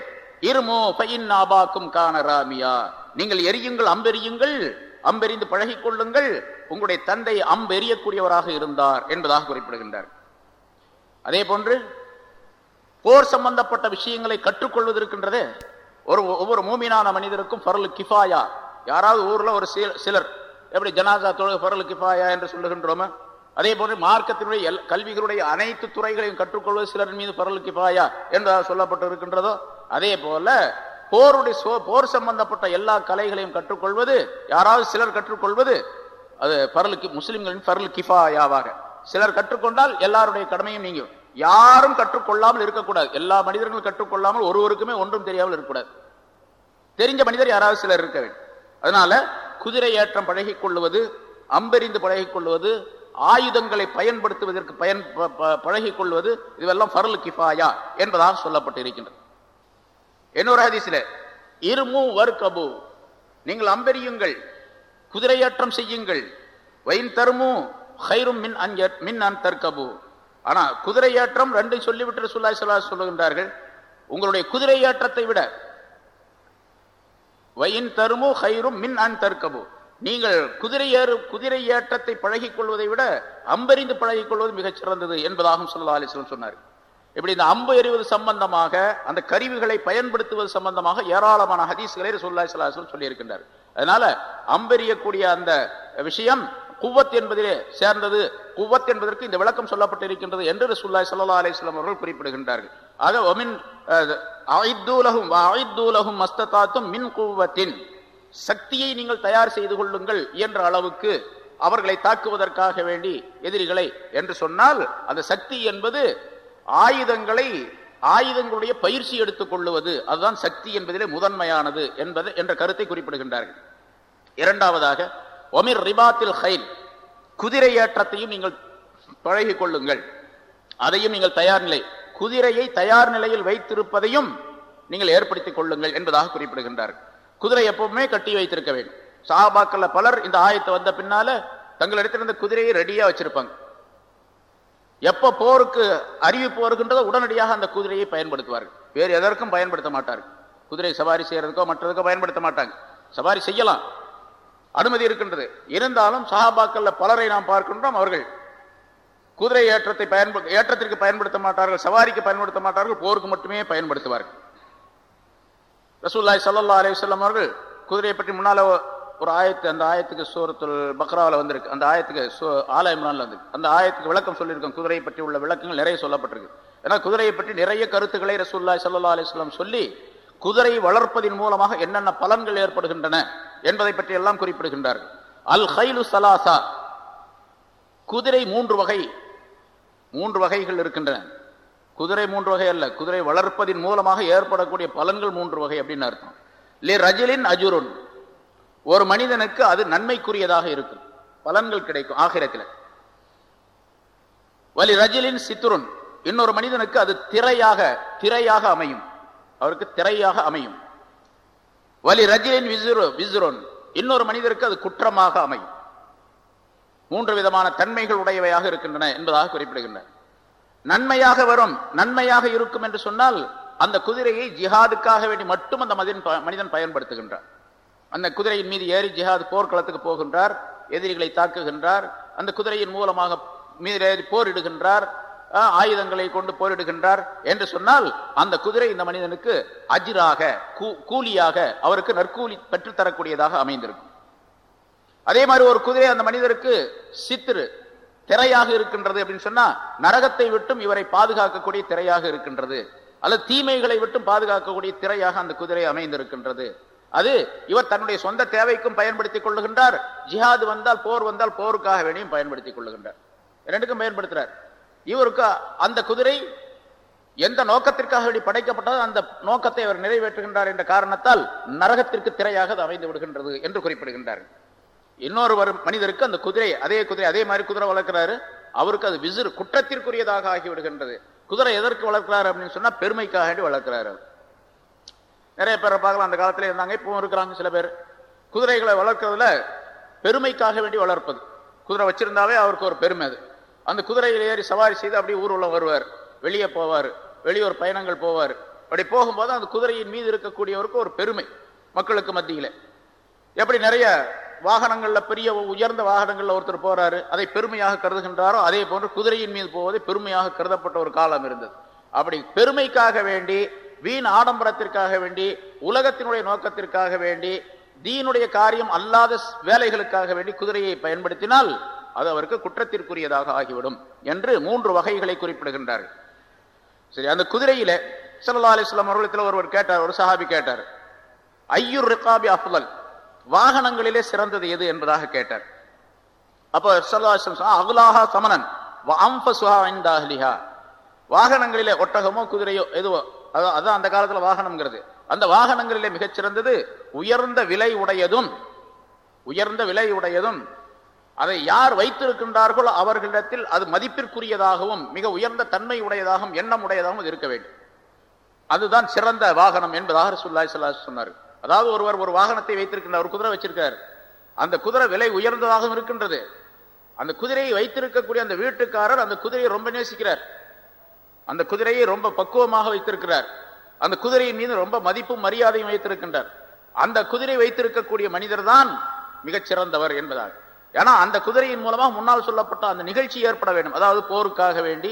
இருமோ பையின் நாபாக்கும் கான ராமியா. நீங்கள் எரியுங்கள் அம்பெரியுங்கள் அம்பெறிந்து பழகிக் கொள்ளுங்கள். உங்களுடைய தந்தை அம்பெறியக்கூடியவராக இருந்தார் என்பதாக குறிப்பிடுகின்றார். அதே போன்று போர் சம்பந்தப்பட்ட விஷயங்களை கற்றுக்கொள்வதற்கின்றது. ஒரு ஒவ்வொரு மூமினான மனிதருக்கும் பரலு கிஃபாயா. யாராவது ஊர்ல ஒரு சில- சிலர் எப்படி ஜனாசா தொழுக பரலு கிஃபாயா என்று சொல்லுகின்றோமோ அதே போன்று மார்க்கத்தினுடைய எல்- கல்விகளுடைய அனைத்து துறைகளையும் கற்றுக்கொள்வது சிலர் மீது பரலு கிஃபாயா என்றால் சொல்லப்பட்டு இருக்கின்றதோ அதே போல போருடைய சோ- போர் சம்பந்தப்பட்ட எல்லா கலைகளையும் கற்றுக்கொள்வது யாராவது சிலர் கற்றுக்கொள்வது அது பரலுக்கு முஸ்லிம்களின் பரல் கிஃபாயாவாக. சிலர் கற்றுக்கொண்டால் எல்லாருடைய கடமையும் நீங்கும். யாரும் கற்றுக்கொள்ளாமல் இருக்கக்கூடாது. எல்லா மனிதர்களும் கற்றுக்கொள்ளாமல் ஒருவருக்குமே ஒன்றும் தெரியாமல் இருக்கக்கூடாது. தெரிஞ்ச மனிதர் யாராவது சிலர் இருக்க வேண்டும். அதனால குதிரை ஏற்றம் பழகிக் கொள்வது அம்பெறிந்து பழகிக் கொள்வது ஆயுதங்களை பயன்படுத்துவதற்கு பயன் ப- ப- பழகிக் கொள்வது இதுவெல்லாம் ஃபரல் கிஃபாயா என்பதாக சொல்லப்பட்டு இருக்கின்றது இன்னொரு ஹதீஸ்ல இருமு வர்கபு. நீங்கள் அம்பெரியுங்கள் குதிரையேற்றம் செய்யுங்கள். வைன் தருமு ஹைரும் மின் அஞ்ச மின் அன் தற்கபு ஆனா குதிரையேற்றம் ரெண்டு சொல்லிவிட்டு சுல்லாய் சொல்லா சொல்லுகின்றார்கள் உங்களுடைய குதிரையாற்றத்தை விட வயின் தருமு ஹைரும் மின் அன் தற்கபு நீங்கள் குதிரையேறு குதிரையேற்றத்தை பழகிக் கொள்வதை விட அம்பெறிந்து பழகிக் கொள்வது மிகச் சிறந்தது என்பதாகவும் சொல்லா அலிஸ்லம் சொன்னார் இப்படி இந்த அம்பு எறிவது சம்பந்தமாக அந்த கருவிகளை பயன்படுத்துவது சம்பந்தமாக ஏராளமான ஹதீஸ்களை ரசூலுல்லாஹி ஸல்லல்லாஹு சொல்லியிருக்கின்றார். அதனால அம்பெறியக்கூடிய அந்த விஷயம் குவத் என்பதிலே சேர்ந்தது. குவத் என்பதற்கு இந்த விளக்கம் சொல்லப்பட்டிருக்கின்றது என்று ரசூல்லாய் சல்லா அலிஸ்லாம் அவர்கள் குறிப்பிடுகின்றார்கள். ஆக ஒமின் அஇத்தூலஹும் வஅஇத்தூலஹும் மஸ்ததாத்தும் மின் குவத்தின். சக்தியை நீங்கள் தயார் செய்து கொள்ளுங்கள் என்ற அளவுக்கு அவர்களை தாக்குவதற்காக வேண்டி எதிரிகளை என்று சொன்னால் அந்த சக்தி என்பது ஆயுதங்களை ஆயுதங்களுடைய பயிற்சி எடுத்துக் கொள்ளுவது அதுதான் சக்தி என்பதிலே முதன்மையானது என்பது என்ற கருத்தை குறிப்பிடுகின்றார்கள். இரண்டாவதாக ஒமிர் ரிபாத்தில் ஹைல் குதிரை ஏற்றத்தையும் நீங்கள் பழகி கொள்ளுங்கள். அதையும் நீங்கள் தயார் நிலை குதிரையை தயார் நிலையில் வைத்திருப்பதையும் நீங்கள் ஏற்படுத்திக் கொள்ளுங்கள் என்பதாக குறிப்பிடுகின்றார்கள். குதிரை எப்பவுமே கட்டி வைத்திருக்க வேண்டும். சாபாக்கள்ல பலர் இந்த ஆயத்தை வந்த பின்னால தங்களிடத்திலிருந்த குதிரையை ரெடியா வச்சிருப்பாங்க. எப்ப போருக்கு அறிவிப்பு வருகின்றதோ உடனடியாக அந்த குதிரையை பயன்படுத்துவார்கள். வேறு எதற்கும் பயன்படுத்த மாட்டார்கள். குதிரை சவாரி செய்யறதுக்கோ மற்றதுக்கோ பயன்படுத்த மாட்டாங்க. சவாரி செய்யலாம். அனுமதி இருக்கின்றது. இருந்தாலும் சஹாபாக்கள்ல பலரை நாம் பார்க்கின்றோம் அவர்கள். குதிரை ஏற்றத்தை பயன்படு ஏற்றத்திற்கு பயன்படுத்த மாட்டார்கள் சவாரிக்கு பயன்படுத்த மாட்டார்கள் போருக்கு மட்டுமே பயன்படுத்துவார்கள். ரசூல்லாய் சல்லா அலையம் அவர்கள் குதிரையை பற்றி முன்னால ஒரு ஆயத்து அந்த ஆயத்துக்கு சூரத்துல் பக்ராவில் வந்திருக்கு. அந்த ஆயத்துக்கு சூ- ஆலா இம்ரான்ல வந்து அந்த ஆயத்துக்கு விளக்கம் சொல்லியிருக்கோம். குதிரையை பற்றி உள்ள விளக்கங்கள் நிறைய சொல்லப்பட்டிருக்கு. ஏன்னா குதிரையை பற்றி நிறைய கருத்துக்களை ரசூல்லாய் சல்லா அலிஸ்லாம் சொல்லி குதிரை வளர்ப்பதின் மூலமாக என்னென்ன பலன்கள் ஏற்படுகின்றன என்பதை பற்றி எல்லாம் குறிப்பிடுகின்றார்கள். அல் ஹைலு சலாசா. குதிரை மூன்று வகை மூன்று வகைகள் இருக்கின்றன. குதிரை மூன்று வகை அல்ல. குதிரை வளர்ப்பதின் மூலமாக ஏற்படக்கூடிய பலன்கள் மூன்று வகை அப்படின்னு அர்த்தம். லி ரஜிலின் அஜுருன். ஒரு மனிதனுக்கு அது நன்மைக்குரியதாக இருக்கும். பலன்கள் கிடைக்கும் ஆகிரத்தில். வலி ரஜிலின் சித்துருன் இன்னொரு மனிதனுக்கு அது திரையாக திரையாக அமையும். அவருக்கு திரையாக அமையும். வலி ரஜிலின் விசுரு விசுருன். இன்னொரு மனிதருக்கு அது குற்றமாக அமையும். மூன்று விதமான தன்மைகள் உடையவையாக இருக்கின்றன என்பதாக குறிப்பிடுகின்றன நன்மையாக வரும் நன்மையாக இருக்கும் என்று சொன்னால் அந்த குதிரையை ஜிஹாதுக்காக வேண்டி மட்டும் அந்த மனிதன் ப- மனிதன் பயன்படுத்துகின்றான். அந்த குதிரையின் மீது ஏறி ஜிஹாத் போர்க்களத்துக்கு போகின்றார் எதிரிகளை தாக்குகின்றார் அந்த குதிரையின் மூலமாக மீது ஏறி போரிடுகின்றார் ஆயுதங்களை கொண்டு போரிடுகின்றார் என்று சொன்னால் அந்த குதிரை இந்த மனிதனுக்கு அஜிராக கூ- கூலியாக அவருக்கு நற்கூலி பெற்றுத்தரக்கூடியதாக அமைந்திருக்கும். அதே மாதிரி ஒரு குதிரை அந்த மனிதருக்கு சித்திரு திரையாக இருக்கின்றது அப்படின்னு சொன்னா நரகத்தை விட்டும் இவரை பாதுகாக்கக்கூடிய திரையாக இருக்கின்றது அல்லது தீமைகளை விட்டும் பாதுகாக்கக்கூடிய திரையாக அந்த குதிரை அமைந்திருக்கின்றது. அது இவர் தன்னுடைய சொந்த தேவைக்கும் பயன்படுத்திக் கொள்ளுகின்றார். ஜிஹாது வந்தால் போர் வந்தால் போருக்காக வேண்டியும் பயன்படுத்திக் கொள்ளுகின்றார். ரெண்டுக்கும் பயன்படுத்துறார். இவருக்கு அந்த குதிரை எந்த நோக்கத்திற்காக வேண்டி படைக்கப்பட்டதோ அந்த நோக்கத்தை அவர் நிறைவேற்றுகின்றார் என்ற காரணத்தால் நரகத்திற்கு திரையாக அது அமைந்து விடுகின்றது என்று குறிப்பிடுகின்றார்கள். இன்னொரு வரும் மனிதருக்கு அந்த குதிரை அதே குதிரை அதே மாதிரி குதிரை வளர்க்கிறாரு. அவருக்கு அது விசிறு குற்றத்திற்குரியதாக ஆகிவிடுகின்றது. குதிரை எதற்கு வளர்க்கிறார் அப்படின்னு சொன்னா பெருமைக்காக வேண்டி அவர். நிறைய பேரை பார்க்கலாம் அந்த காலத்துல இருந்தாங்க இப்பவும் இருக்கிறாங்க சில பேர். குதிரைகளை வளர்க்கறதுல பெருமைக்காக வேண்டி வளர்ப்பது. குதிரை வச்சிருந்தாவே அவருக்கு ஒரு பெருமை அது. அந்த குதிரையில் ஏறி சவாரி செய்து அப்படியே ஊர்வலம் வருவார். வெளியே போவார். வெளியூர் பயணங்கள் போவார். அப்படி போகும்போது அந்த குதிரையின் மீது இருக்கக்கூடியவருக்கு ஒரு பெருமை மக்களுக்கு மத்தியில. எப்படி நிறைய வாகனங்கள்ல பெரிய உயர்ந்த வாகனங்கள்ல ஒருத்தர் போறாரு அதை பெருமையாக கருதுகின்றாரோ அதே போன்று குதிரையின் மீது போவதை பெருமையாக கருதப்பட்ட ஒரு காலம் இருந்தது. அப்படி பெருமைக்காக வேண்டி வீண் ஆடம்பரத்திற்காக வேண்டி உலகத்தினுடைய நோக்கத்திற்காக வேண்டி தீனுடைய காரியம் அல்லாத வேலைகளுக்காக வேண்டி குதிரையை பயன்படுத்தினால் அது அவருக்கு குற்றத்திற்குரியதாக ஆகிவிடும் என்று மூன்று வகைகளை குறிப்பிடுகின்றார்கள். சரி அந்த குதிரையில சல்லா அலிஸ்லாம் அவர்களிடத்தில் ஒருவர் கேட்டார் ஒரு சஹாபி கேட்டார் ஐயூர் ரிகாபி அஃபுதல்? வாகனங்களிலே சிறந்தது எது? என்பதாக கேட்டார். அப்போ ஸல்லல்லாஹு அலைஹி வஸல்லம் அகுலாஹா சமனன் வாகனங்களிலே ஒட்டகமோ குதிரையோ எதுவோ அதான் அதான் அந்த காலத்துல வாகனம்ங்கிறது. அந்த வாகனங்களிலே மிகச்சிறந்தது உயர்ந்த விலை உடையதும் உயர்ந்த விலை உடையதும் அதை யார் வைத்திருக்கின்றார்களோ அவர்களிடத்தில் அது மதிப்பிற்குரியதாகவும் மிக உயர்ந்த தன்மை உடையதாகவும் எண்ணம் உடையதாகவும் இருக்க வேண்டும். அதுதான் சிறந்த வாகனம் என்பதாக ரசூலுல்லாஹி ஸல்லல்லாஹு சொன்னார் அதாவது ஒருவர் ஒரு வாகனத்தை வைத்திருக்கின்றார் ஒரு குதிரை வச்சிருக்கார். அந்த குதிரை விலை உயர்ந்ததாகவும் இருக்கின்றது. அந்த குதிரையை வைத்திருக்கக்கூடிய அந்த வீட்டுக்காரர் அந்த குதிரையை ரொம்ப நேசிக்கிறார். அந்த குதிரையை ரொம்ப பக்குவமாக வைத்திருக்கிறார். அந்த குதிரையின் மீது ரொம்ப மதிப்பும் மரியாதையும் வைத்திருக்கின்றார். அந்த குதிரை வைத்திருக்கக்கூடிய மனிதர் தான் மிகச்சிறந்தவர் என்பதாக ஏன்னா அந்த குதிரையின் மூலமாக முன்னால் சொல்லப்பட்ட அந்த நிகழ்ச்சி ஏற்பட வேண்டும். அதாவது போருக்காக வேண்டி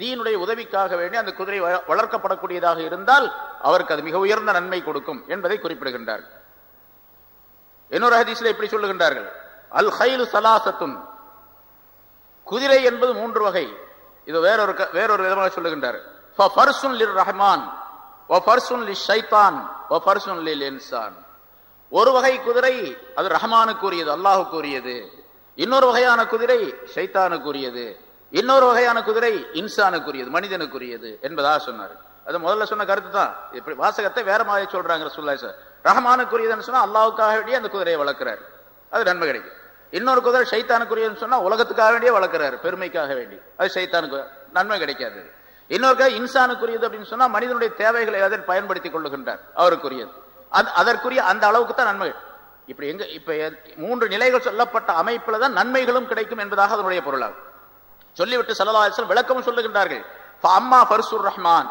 தீனுடைய உதவிக்காக வேண்டி அந்த குதிரை வளர்க்கப்படக்கூடியதாக இருந்தால் அவருக்கு அது மிக உயர்ந்த நன்மை கொடுக்கும் என்பதை குறிப்பிடுகின்றார். இன்னொரு ஹதீஸ்ல இப்படி சொல்லுகின்றார்கள். அல் ஹைலு சலாசத்துன். குதிரை என்பது மூன்று வகை. இது வேறொரு வேறொரு விதமாக சொல்லுகின்றார். ரஹ்மான் லி ஷைத்தான் ஒரு வகை குதிரை அது ரஹமானுக்குரியது அல்லாஹுக்குரியது இன்னொரு வகையான குதிரை சைத்தானுக்குரியது இன்னொரு வகையான குதிரை இன்சானுக்குரியது மனிதனுக்குரியது என்பதாக சொன்னார். அது முதல்ல சொன்ன கருத்து தான். இப்படி வாசகத்தை வேற மாதிரி சொல்றாங்க ரசூலுல்லாஹி சார் ரஹமானுக்குரியதுன்னு சொன்னா அல்லாவுக்காக வேண்டிய அந்த குதிரையை வளர்க்கிறார். அது நன்மை கிடைக்கும். இன்னொரு குதிரை ஷைத்தானுக்குரியதுன்னு சொன்னா உலகத்துக்காக வேண்டியே வளர்க்கிறார் பெருமைக்காக வேண்டி. அது ஷைத்தானுக்கு நன்மை கிடைக்காது. இன்னொரு கதை இன்சானுக்குரியது அப்படின்னு சொன்னா மனிதனுடைய தேவைகளை அதில் பயன்படுத்திக் கொள்ளுகின்றார் அவருக்குரியது. அது அதற்குரிய அந்த அளவுக்கு தான் நன்மை. இப்படி எங்க இப்ப மூன்று நிலைகள் சொல்லப்பட்ட அமைப்புல தான் நன்மைகளும் கிடைக்கும் என்பதாக அதனுடைய பொருளாகும். சொல்லிவிட்டு சல்லல்லாஹு விளக்கமும் சொல்லுகின்றார்கள். அம்மா ஃபர்சுர் ரஹ்மான்.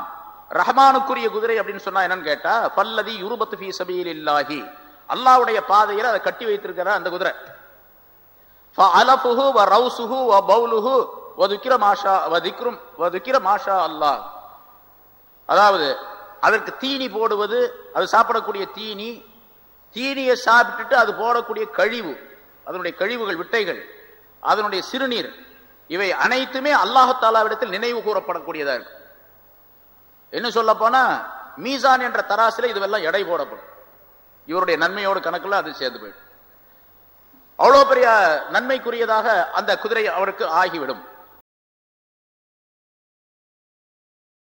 ரஹ்மானுக்குரிய குதிரை அப்படின்னு சொன்னா என்னன்னு கேட்டா பல்லதி யுருபத்து ஃபீ சபீலில்லாஹி. அல்லாஹ்வுடைய பாதையில் அதை கட்டி வைத்திருக்கிறார் அந்த குதிரை. அலபுஹு வ ரவுசுஹு வ பௌலுஹு மாஷா வ திக்ரும் மாஷா அல்லாஹ் அதாவது அதற்கு தீனி போடுவது அது சாப்பிடக்கூடிய தீனி தீனியை சாப்பிட்டுட்டு அது போடக்கூடிய கழிவு அதனுடைய கழிவுகள் விட்டைகள் அதனுடைய சிறுநீர் இவை அனைத்துமே அல்லாஹாலாவிடத்தில் நினைவு கூறப்படக்கூடியதாக இருக்கும் என்ன சொல்ல போனா மீசான் என்ற தராசில இதுவெல்லாம் எடை போடப்படும். இவருடைய நன்மையோடு கணக்குல அது சேர்ந்து போயிடும். அவ்வளவு பெரிய நன்மைக்குரியதாக அந்த குதிரை அவருக்கு ஆகிவிடும்.